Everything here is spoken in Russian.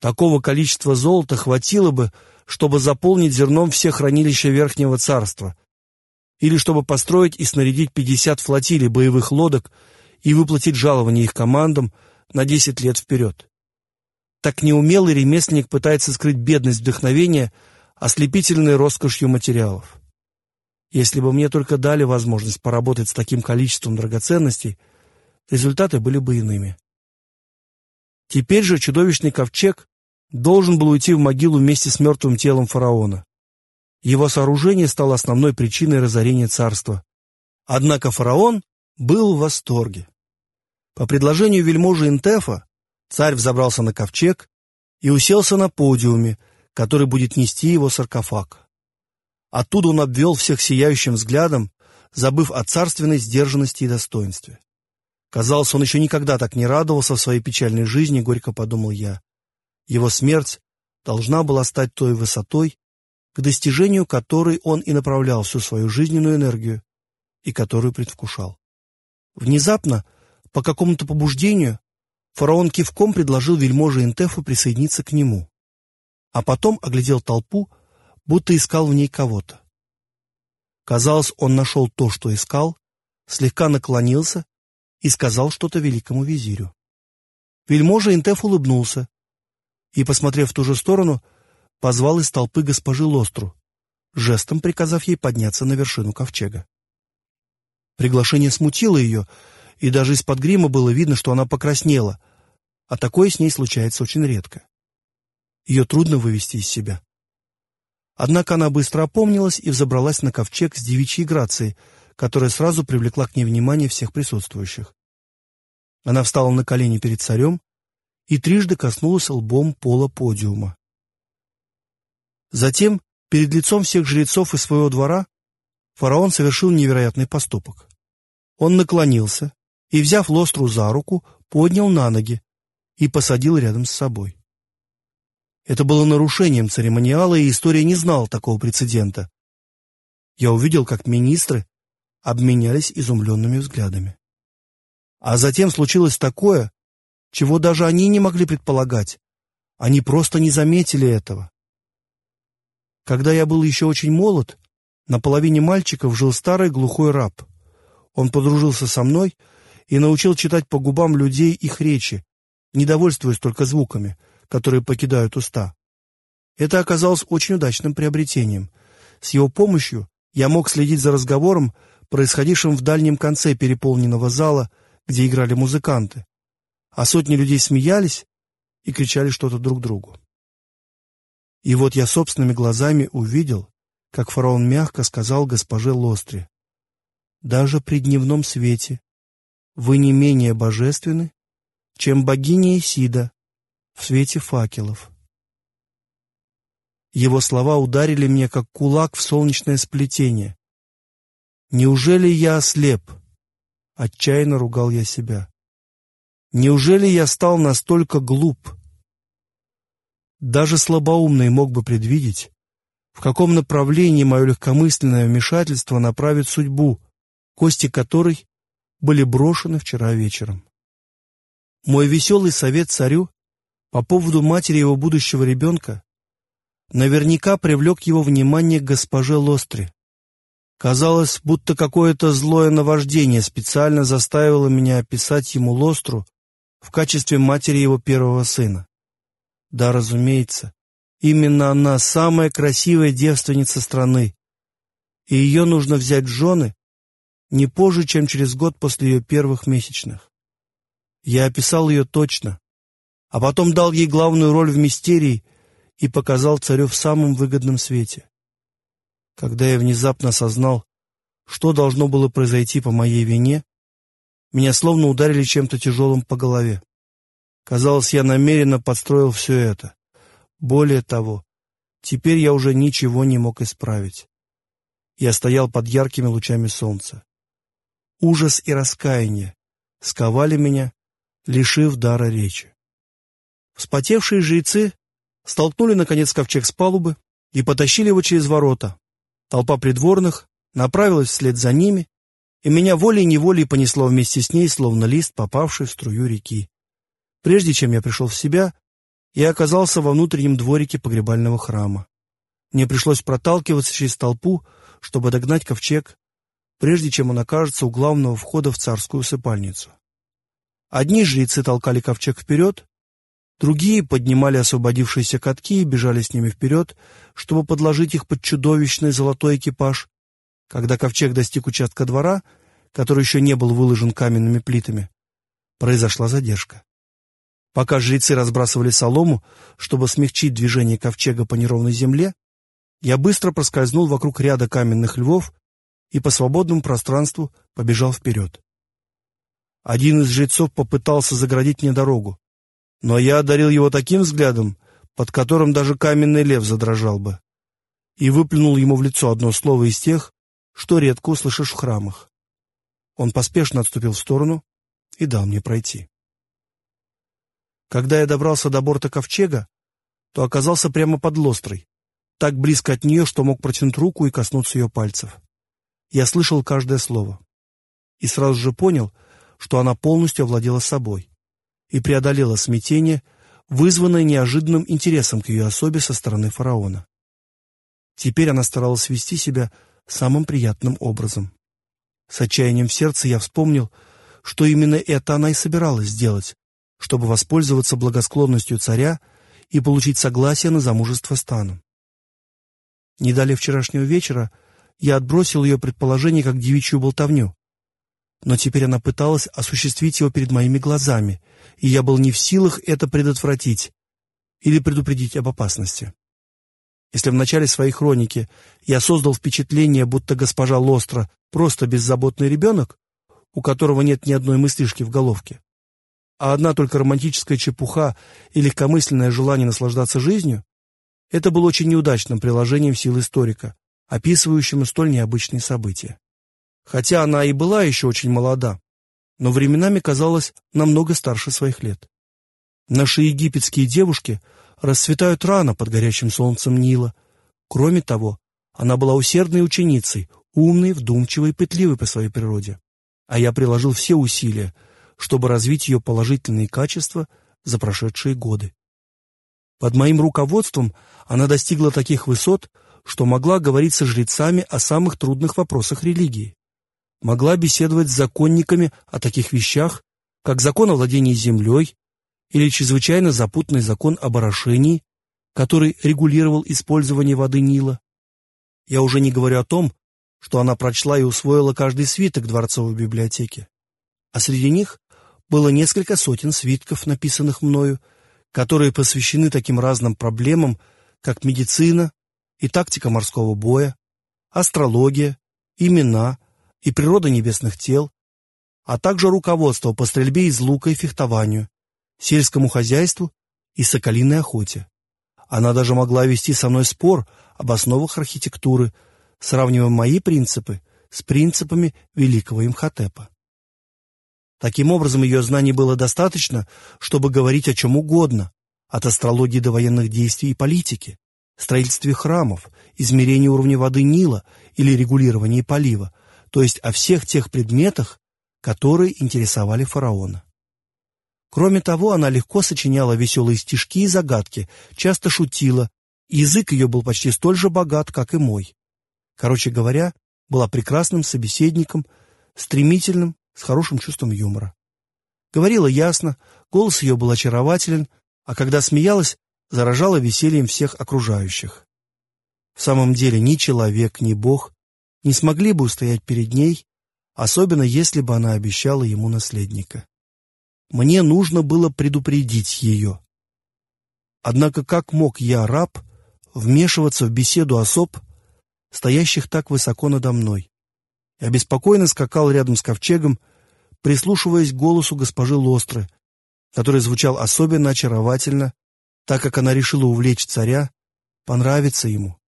Такого количества золота хватило бы, чтобы заполнить зерном все хранилища Верхнего Царства, или чтобы построить и снарядить 50 флотилий боевых лодок и выплатить жалование их командам на 10 лет вперед. Так неумелый ремесленник пытается скрыть бедность вдохновения ослепительной роскошью материалов. Если бы мне только дали возможность поработать с таким количеством драгоценностей, результаты были бы иными. Теперь же чудовищный ковчег должен был уйти в могилу вместе с мертвым телом фараона. Его сооружение стало основной причиной разорения царства. Однако фараон был в восторге. По предложению вельможи Интефа царь взобрался на ковчег и уселся на подиуме, который будет нести его саркофаг. Оттуда он обвел всех сияющим взглядом, забыв о царственной сдержанности и достоинстве. Казалось, он еще никогда так не радовался в своей печальной жизни, горько подумал я. Его смерть должна была стать той высотой, к достижению которой он и направлял всю свою жизненную энергию и которую предвкушал. Внезапно, по какому-то побуждению, фараон кивком предложил вельможе Интефу присоединиться к нему, а потом оглядел толпу, будто искал в ней кого-то. Казалось, он нашел то, что искал, слегка наклонился и сказал что-то великому визирю. Вельможа Интеф улыбнулся, и, посмотрев в ту же сторону, позвал из толпы госпожи Лостру, жестом приказав ей подняться на вершину ковчега. Приглашение смутило ее, и даже из-под грима было видно, что она покраснела, а такое с ней случается очень редко. Ее трудно вывести из себя. Однако она быстро опомнилась и взобралась на ковчег с девичьей грацией, которая сразу привлекла к ней внимание всех присутствующих. Она встала на колени перед царем и трижды коснулась лбом пола подиума. Затем, перед лицом всех жрецов из своего двора, фараон совершил невероятный поступок. Он наклонился и, взяв Лостру за руку, поднял на ноги и посадил рядом с собой. Это было нарушением церемониала, и история не знала такого прецедента. Я увидел, как министры обменялись изумленными взглядами. А затем случилось такое, чего даже они не могли предполагать. Они просто не заметили этого. Когда я был еще очень молод, на половине мальчиков жил старый глухой раб. Он подружился со мной и научил читать по губам людей их речи, не довольствуясь только звуками, которые покидают уста. Это оказалось очень удачным приобретением. С его помощью я мог следить за разговором, происходившим в дальнем конце переполненного зала, где играли музыканты, а сотни людей смеялись и кричали что-то друг другу. И вот я собственными глазами увидел, как фараон мягко сказал госпоже Лостре, «Даже при дневном свете вы не менее божественны, чем богиня Исида в свете факелов». Его слова ударили мне, как кулак в солнечное сплетение. «Неужели я ослеп?» — отчаянно ругал я себя. Неужели я стал настолько глуп? Даже слабоумный мог бы предвидеть, в каком направлении мое легкомысленное вмешательство направит судьбу, кости которой были брошены вчера вечером. Мой веселый совет царю по поводу матери его будущего ребенка наверняка привлек его внимание к госпоже Лостре. Казалось, будто какое-то злое наваждение специально заставило меня описать ему Лостру в качестве матери его первого сына. Да, разумеется, именно она самая красивая девственница страны, и ее нужно взять в жены не позже, чем через год после ее первых месячных. Я описал ее точно, а потом дал ей главную роль в мистерии и показал царю в самом выгодном свете. Когда я внезапно осознал, что должно было произойти по моей вине, меня словно ударили чем-то тяжелым по голове. Казалось, я намеренно подстроил все это. Более того, теперь я уже ничего не мог исправить. Я стоял под яркими лучами солнца. Ужас и раскаяние сковали меня, лишив дара речи. Вспотевшие жрецы столкнули, наконец, ковчег с палубы и потащили его через ворота. Толпа придворных направилась вслед за ними, и меня волей-неволей понесло вместе с ней, словно лист, попавший в струю реки. Прежде чем я пришел в себя, и оказался во внутреннем дворике погребального храма. Мне пришлось проталкиваться через толпу, чтобы догнать ковчег, прежде чем он окажется у главного входа в царскую усыпальницу. Одни жрецы толкали ковчег вперед, другие поднимали освободившиеся катки и бежали с ними вперед, чтобы подложить их под чудовищный золотой экипаж. Когда ковчег достиг участка двора, который еще не был выложен каменными плитами, произошла задержка. Пока жрецы разбрасывали солому, чтобы смягчить движение ковчега по неровной земле, я быстро проскользнул вокруг ряда каменных львов и по свободному пространству побежал вперед. Один из жрецов попытался заградить мне дорогу, но я одарил его таким взглядом, под которым даже каменный лев задрожал бы, и выплюнул ему в лицо одно слово из тех, что редко услышишь в храмах. Он поспешно отступил в сторону и дал мне пройти. Когда я добрался до борта ковчега, то оказался прямо под лострой, так близко от нее, что мог протянуть руку и коснуться ее пальцев. Я слышал каждое слово. И сразу же понял, что она полностью овладела собой и преодолела смятение, вызванное неожиданным интересом к ее особе со стороны фараона. Теперь она старалась вести себя самым приятным образом. С отчаянием в сердце я вспомнил, что именно это она и собиралась сделать, чтобы воспользоваться благосклонностью царя и получить согласие на замужество станом. Не далее вчерашнего вечера я отбросил ее предположение как девичью болтовню, но теперь она пыталась осуществить его перед моими глазами, и я был не в силах это предотвратить или предупредить об опасности. Если в начале своей хроники я создал впечатление, будто госпожа Лостра просто беззаботный ребенок, у которого нет ни одной мыслишки в головке, а одна только романтическая чепуха и легкомысленное желание наслаждаться жизнью, это было очень неудачным приложением сил историка, описывающим столь необычные события хотя она и была еще очень молода, но временами казалась намного старше своих лет. Наши египетские девушки расцветают рано под горячим солнцем Нила. Кроме того, она была усердной ученицей, умной, вдумчивой, пытливой по своей природе. А я приложил все усилия, чтобы развить ее положительные качества за прошедшие годы. Под моим руководством она достигла таких высот, что могла говорить со жрецами о самых трудных вопросах религии могла беседовать с законниками о таких вещах, как закон о владении землей или чрезвычайно запутанный закон об орошении, который регулировал использование воды Нила. Я уже не говорю о том, что она прочла и усвоила каждый свиток дворцовой библиотеки. А среди них было несколько сотен свитков, написанных мною, которые посвящены таким разным проблемам, как медицина и тактика морского боя, астрология, имена, и природа небесных тел, а также руководство по стрельбе из лука и фехтованию, сельскому хозяйству и соколиной охоте. Она даже могла вести со мной спор об основах архитектуры, сравнивая мои принципы с принципами великого Имхотепа. Таким образом, ее знаний было достаточно, чтобы говорить о чем угодно, от астрологии до военных действий и политики, строительстве храмов, измерении уровня воды Нила или регулировании полива, то есть о всех тех предметах, которые интересовали фараона. Кроме того, она легко сочиняла веселые стишки и загадки, часто шутила, язык ее был почти столь же богат, как и мой. Короче говоря, была прекрасным собеседником, стремительным, с хорошим чувством юмора. Говорила ясно, голос ее был очарователен, а когда смеялась, заражала весельем всех окружающих. В самом деле ни человек, ни Бог не смогли бы устоять перед ней, особенно если бы она обещала ему наследника. Мне нужно было предупредить ее. Однако как мог я, раб, вмешиваться в беседу особ, стоящих так высоко надо мной? Я беспокойно скакал рядом с ковчегом, прислушиваясь к голосу госпожи Лостры, который звучал особенно очаровательно, так как она решила увлечь царя, понравиться ему